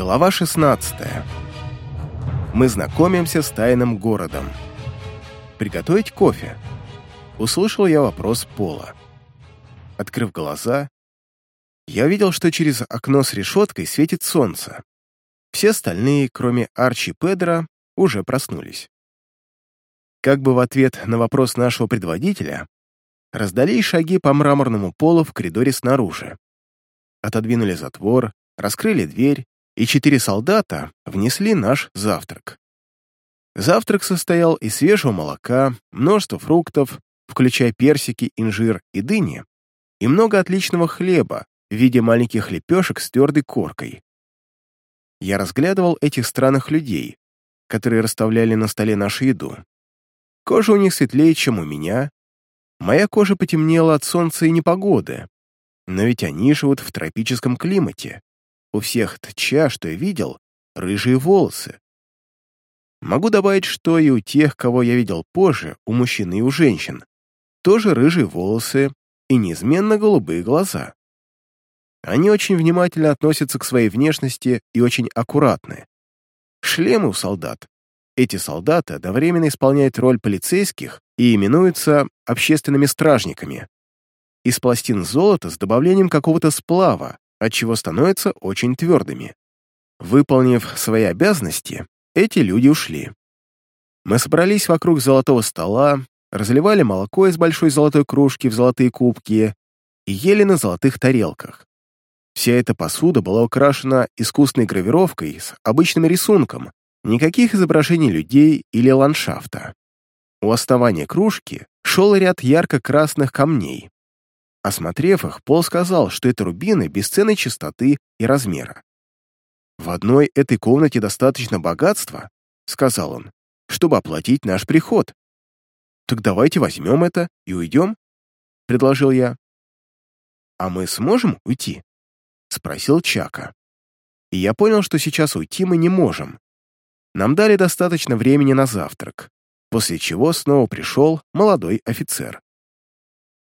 Глава 16. Мы знакомимся с тайным городом. Приготовить кофе? Услышал я вопрос Пола. Открыв глаза, я увидел, что через окно с решеткой светит солнце. Все остальные, кроме Арчи и Педро, уже проснулись. Как бы в ответ на вопрос нашего предводителя, раздались шаги по мраморному полу в коридоре снаружи. Отодвинули затвор, раскрыли дверь, и четыре солдата внесли наш завтрак. Завтрак состоял из свежего молока, множества фруктов, включая персики, инжир и дыни, и много отличного хлеба в виде маленьких лепешек с твердой коркой. Я разглядывал этих странных людей, которые расставляли на столе нашу еду. Кожа у них светлее, чем у меня. Моя кожа потемнела от солнца и непогоды, но ведь они живут в тропическом климате. У всех тча, что я видел, рыжие волосы. Могу добавить, что и у тех, кого я видел позже, у мужчин и у женщин, тоже рыжие волосы и неизменно голубые глаза. Они очень внимательно относятся к своей внешности и очень аккуратны. Шлемы у солдат. Эти солдаты одновременно исполняют роль полицейских и именуются общественными стражниками. Из пластин золота с добавлением какого-то сплава, отчего становятся очень твердыми. Выполнив свои обязанности, эти люди ушли. Мы собрались вокруг золотого стола, разливали молоко из большой золотой кружки в золотые кубки и ели на золотых тарелках. Вся эта посуда была украшена искусной гравировкой с обычным рисунком, никаких изображений людей или ландшафта. У основания кружки шел ряд ярко-красных камней. Осмотрев их, Пол сказал, что это рубины бесценной чистоты и размера. «В одной этой комнате достаточно богатства», — сказал он, «чтобы оплатить наш приход». «Так давайте возьмем это и уйдем», — предложил я. «А мы сможем уйти?» — спросил Чака. И я понял, что сейчас уйти мы не можем. Нам дали достаточно времени на завтрак, после чего снова пришел молодой офицер.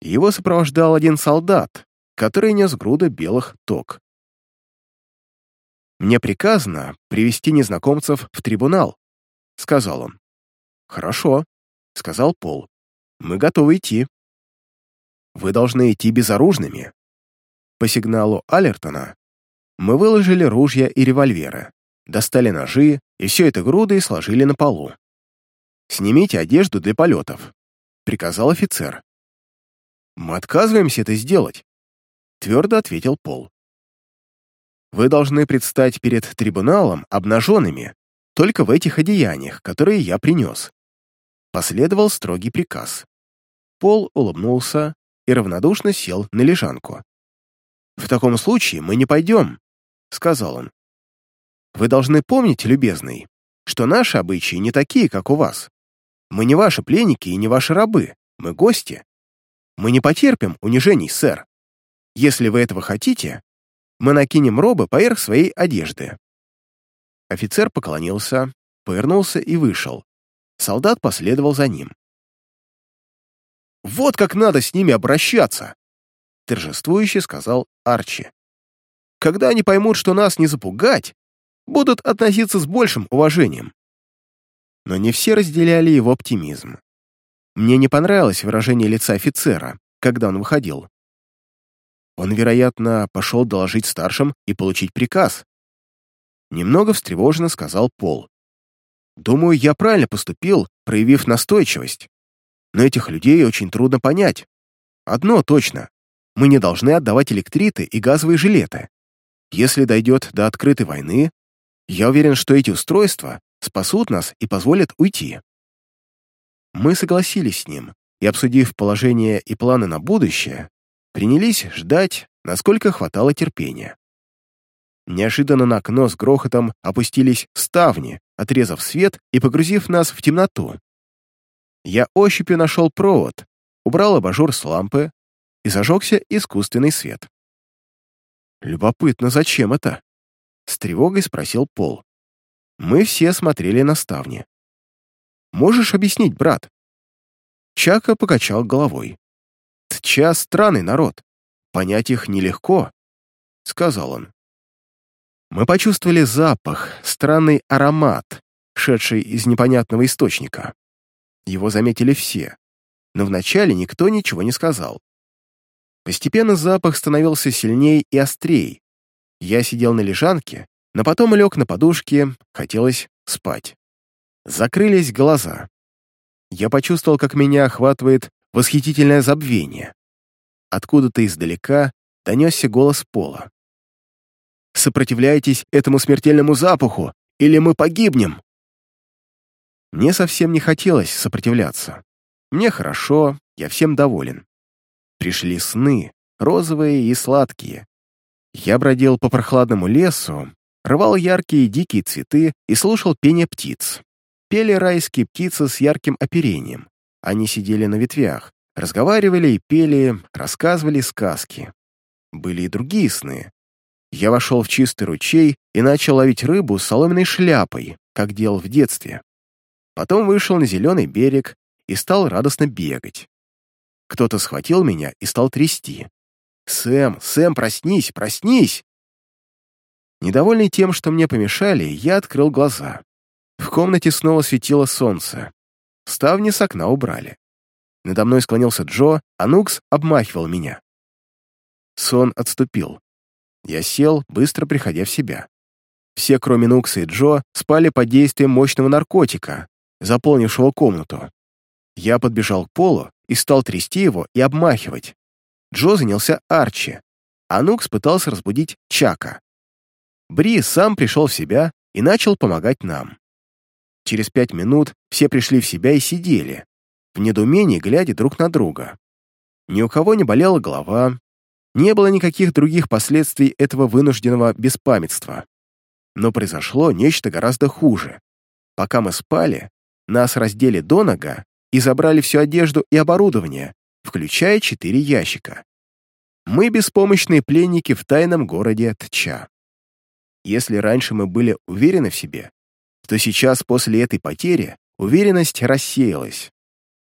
Его сопровождал один солдат, который нес груду белых ток. «Мне приказано привести незнакомцев в трибунал», — сказал он. «Хорошо», — сказал Пол. «Мы готовы идти». «Вы должны идти безоружными». По сигналу Алертона мы выложили ружья и револьверы, достали ножи и все это грудой сложили на полу. «Снимите одежду для полетов», — приказал офицер. «Мы отказываемся это сделать», — твердо ответил Пол. «Вы должны предстать перед трибуналом обнаженными только в этих одеяниях, которые я принес». Последовал строгий приказ. Пол улыбнулся и равнодушно сел на лежанку. «В таком случае мы не пойдем», — сказал он. «Вы должны помнить, любезный, что наши обычаи не такие, как у вас. Мы не ваши пленники и не ваши рабы, мы гости. Мы не потерпим унижений, сэр. Если вы этого хотите, мы накинем робы поверх своей одежды». Офицер поклонился, повернулся и вышел. Солдат последовал за ним. «Вот как надо с ними обращаться!» торжествующе сказал Арчи. «Когда они поймут, что нас не запугать, будут относиться с большим уважением». Но не все разделяли его оптимизм. Мне не понравилось выражение лица офицера, когда он выходил. Он, вероятно, пошел доложить старшим и получить приказ. Немного встревоженно сказал Пол. Думаю, я правильно поступил, проявив настойчивость. Но этих людей очень трудно понять. Одно точно. Мы не должны отдавать электриты и газовые жилеты. Если дойдет до открытой войны, я уверен, что эти устройства спасут нас и позволят уйти. Мы согласились с ним и, обсудив положение и планы на будущее, принялись ждать, насколько хватало терпения. Неожиданно на окно с грохотом опустились ставни, отрезав свет и погрузив нас в темноту. Я ощупью нашел провод, убрал абажур с лампы и зажегся искусственный свет. «Любопытно, зачем это?» — с тревогой спросил Пол. Мы все смотрели на ставни. Можешь объяснить, брат?» Чака покачал головой. «Тча — странный народ. Понять их нелегко», — сказал он. Мы почувствовали запах, странный аромат, шедший из непонятного источника. Его заметили все, но вначале никто ничего не сказал. Постепенно запах становился сильнее и острее. Я сидел на лежанке, но потом лег на подушке, хотелось спать. Закрылись глаза. Я почувствовал, как меня охватывает восхитительное забвение. Откуда-то издалека донесся голос Пола. «Сопротивляйтесь этому смертельному запаху, или мы погибнем!» Мне совсем не хотелось сопротивляться. Мне хорошо, я всем доволен. Пришли сны, розовые и сладкие. Я бродил по прохладному лесу, рвал яркие дикие цветы и слушал пение птиц. Пели райские птицы с ярким оперением. Они сидели на ветвях, разговаривали и пели, рассказывали сказки. Были и другие сны. Я вошел в чистый ручей и начал ловить рыбу с соломенной шляпой, как делал в детстве. Потом вышел на зеленый берег и стал радостно бегать. Кто-то схватил меня и стал трясти. «Сэм, Сэм, проснись, проснись!» Недовольный тем, что мне помешали, я открыл глаза. В комнате снова светило солнце. Ставни с окна убрали. Надо мной склонился Джо, а Нукс обмахивал меня. Сон отступил. Я сел, быстро приходя в себя. Все, кроме Нукса и Джо, спали под действием мощного наркотика, заполнившего комнату. Я подбежал к полу и стал трясти его и обмахивать. Джо занялся Арчи, а Нукс пытался разбудить Чака. Бри сам пришел в себя и начал помогать нам. Через пять минут все пришли в себя и сидели, в недоумении глядя друг на друга. Ни у кого не болела голова, не было никаких других последствий этого вынужденного беспамятства. Но произошло нечто гораздо хуже. Пока мы спали, нас раздели до нога и забрали всю одежду и оборудование, включая четыре ящика. Мы беспомощные пленники в тайном городе Тча. Если раньше мы были уверены в себе, то сейчас, после этой потери, уверенность рассеялась.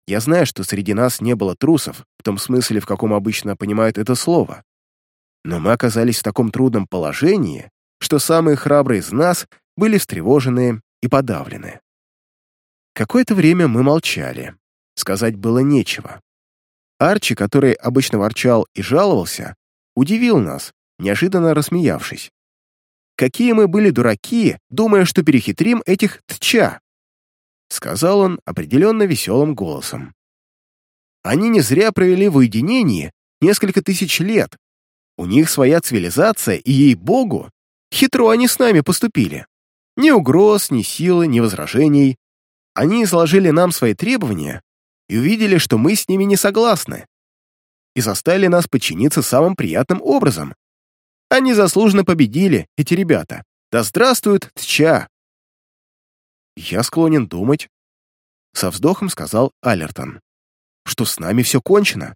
Я знаю, что среди нас не было трусов, в том смысле, в каком обычно понимают это слово. Но мы оказались в таком трудном положении, что самые храбрые из нас были встревожены и подавлены. Какое-то время мы молчали. Сказать было нечего. Арчи, который обычно ворчал и жаловался, удивил нас, неожиданно рассмеявшись. Какие мы были дураки, думая, что перехитрим этих тча!» Сказал он определенно веселым голосом. «Они не зря провели в уединении несколько тысяч лет. У них своя цивилизация, и, ей-богу, хитро они с нами поступили. Ни угроз, ни силы, ни возражений. Они изложили нам свои требования и увидели, что мы с ними не согласны, и заставили нас подчиниться самым приятным образом, они заслуженно победили, эти ребята. Да здравствует Тча!» «Я склонен думать», — со вздохом сказал Алертон, «что с нами все кончено.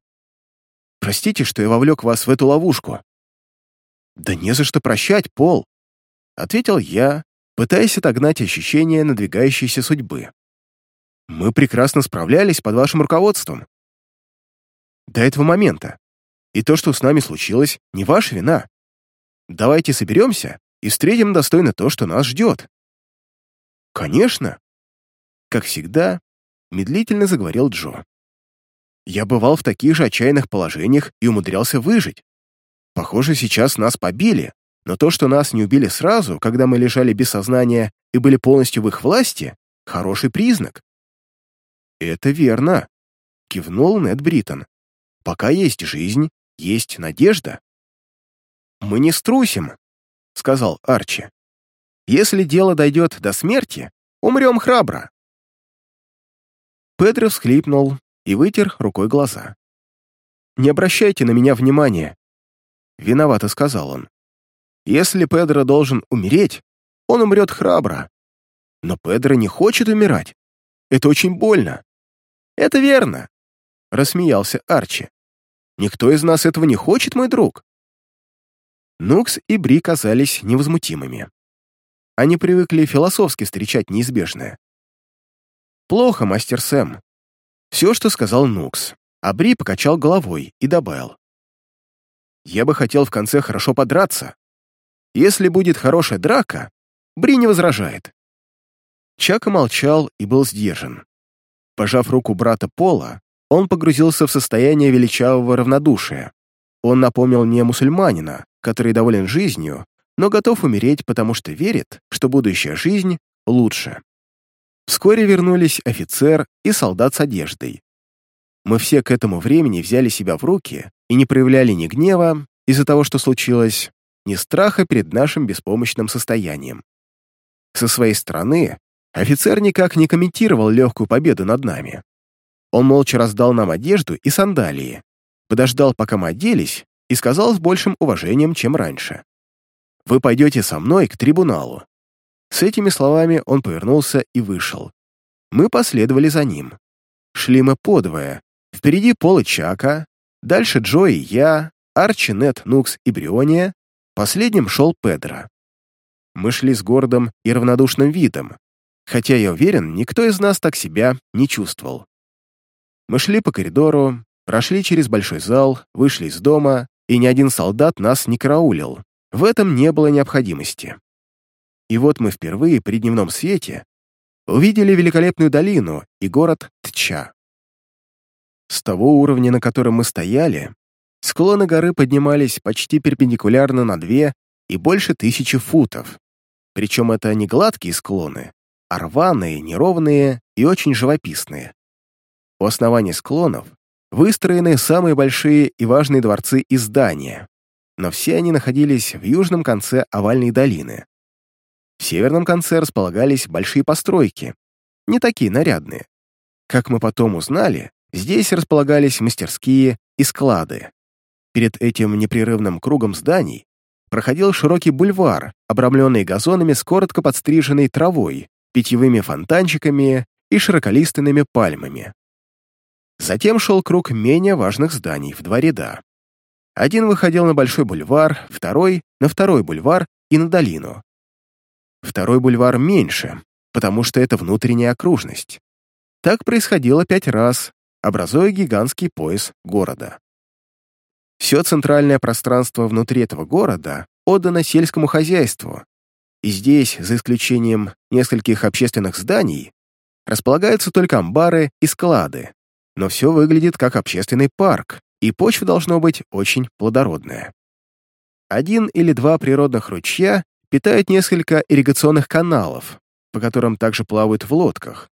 Простите, что я вовлек вас в эту ловушку». «Да не за что прощать, Пол», — ответил я, пытаясь отогнать ощущение надвигающейся судьбы. «Мы прекрасно справлялись под вашим руководством. До этого момента. И то, что с нами случилось, не ваша вина. Давайте соберемся и встретим достойно то, что нас ждет». «Конечно!» Как всегда, медлительно заговорил Джо. «Я бывал в таких же отчаянных положениях и умудрялся выжить. Похоже, сейчас нас побили, но то, что нас не убили сразу, когда мы лежали без сознания и были полностью в их власти, хороший признак». «Это верно», — кивнул Нед Бриттон. «Пока есть жизнь, есть надежда». «Мы не струсим», — сказал Арчи. «Если дело дойдет до смерти, умрем храбро». Педро всхлипнул и вытер рукой глаза. «Не обращайте на меня внимания», — виновато сказал он. «Если Педро должен умереть, он умрет храбро. Но Педро не хочет умирать. Это очень больно». «Это верно», — рассмеялся Арчи. «Никто из нас этого не хочет, мой друг. Нукс и Бри казались невозмутимыми. Они привыкли философски встречать неизбежное. «Плохо, мастер Сэм». Все, что сказал Нукс, а Бри покачал головой и добавил. «Я бы хотел в конце хорошо подраться». Если будет хорошая драка, Бри не возражает». Чака молчал и был сдержан. Пожав руку брата Пола, он погрузился в состояние величавого равнодушия. Он напомнил мне мусульманина, который доволен жизнью, но готов умереть, потому что верит, что будущая жизнь лучше. Вскоре вернулись офицер и солдат с одеждой. Мы все к этому времени взяли себя в руки и не проявляли ни гнева из-за того, что случилось, ни страха перед нашим беспомощным состоянием. Со своей стороны, офицер никак не комментировал легкую победу над нами. Он молча раздал нам одежду и сандалии, подождал, пока мы оделись, и сказал с большим уважением, чем раньше. «Вы пойдете со мной к трибуналу». С этими словами он повернулся и вышел. Мы последовали за ним. Шли мы подвое. Впереди Пол и Чака, дальше Джо и я, Арчи, Нет, Нукс и Бриония, последним шел Педро. Мы шли с гордым и равнодушным видом, хотя, я уверен, никто из нас так себя не чувствовал. Мы шли по коридору, прошли через большой зал, вышли из дома, и ни один солдат нас не караулил. В этом не было необходимости. И вот мы впервые при дневном свете увидели великолепную долину и город Тча. С того уровня, на котором мы стояли, склоны горы поднимались почти перпендикулярно на две и больше тысячи футов. Причем это не гладкие склоны, а рваные, неровные и очень живописные. У основания склонов выстроены самые большие и важные дворцы и здания, но все они находились в южном конце овальной долины. В северном конце располагались большие постройки, не такие нарядные. Как мы потом узнали, здесь располагались мастерские и склады. Перед этим непрерывным кругом зданий проходил широкий бульвар, обрамленный газонами с коротко подстриженной травой, питьевыми фонтанчиками и широколиственными пальмами. Затем шел круг менее важных зданий в два ряда. Один выходил на Большой бульвар, второй — на Второй бульвар и на долину. Второй бульвар меньше, потому что это внутренняя окружность. Так происходило пять раз, образуя гигантский пояс города. Все центральное пространство внутри этого города отдано сельскому хозяйству, и здесь, за исключением нескольких общественных зданий, располагаются только амбары и склады, но все выглядит как общественный парк, и почва должно быть очень плодородная. Один или два природных ручья питают несколько ирригационных каналов, по которым также плавают в лодках.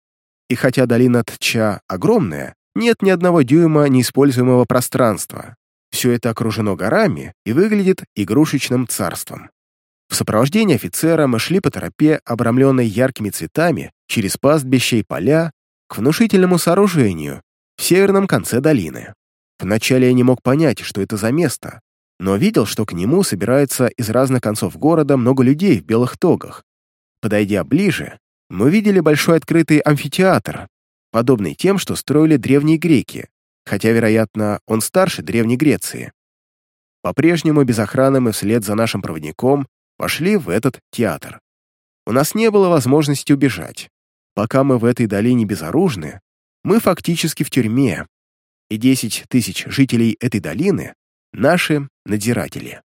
И хотя долина Тча огромная, нет ни одного дюйма неиспользуемого пространства. Все это окружено горами и выглядит игрушечным царством. В сопровождении офицера мы шли по тропе, обрамленной яркими цветами, через пастбища и поля, к внушительному сооружению, в северном конце долины. Вначале я не мог понять, что это за место, но видел, что к нему собирается из разных концов города много людей в белых тогах. Подойдя ближе, мы видели большой открытый амфитеатр, подобный тем, что строили древние греки, хотя, вероятно, он старше Древней Греции. По-прежнему без охраны мы вслед за нашим проводником пошли в этот театр. У нас не было возможности убежать. Пока мы в этой долине безоружны, мы фактически в тюрьме, и 10 тысяч жителей этой долины — наши надзиратели.